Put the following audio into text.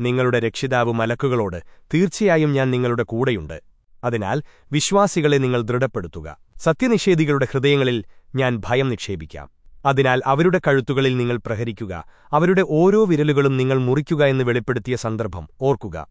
നിങ്ങളുടെ രക്ഷിതാവ് മലക്കുകളോട് തീർച്ചയായും ഞാൻ നിങ്ങളുടെ കൂടെയുണ്ട്. അതിനാൽ വിശ്വാസികളെ നിങ്ങൾ ദൃഢപ്പെടുത്തുക. സത്യനിഷേധികളുടെ ഹൃദയങ്ങളിൽ ഞാൻ ഭയം നിക്ഷേപിക്കാം. അതിനാൽ അവരുടെ കഴുത്തുകളിൽ നിങ്ങൾ പ്രഹരിക്കുക. അവരുടെ ഓരോ വിരലുകളും നിങ്ങൾ മുറിക്കുക എന്ന് വെളിപ്പെടുത്തിയ സന്ദർഭം ഓർക്കുക.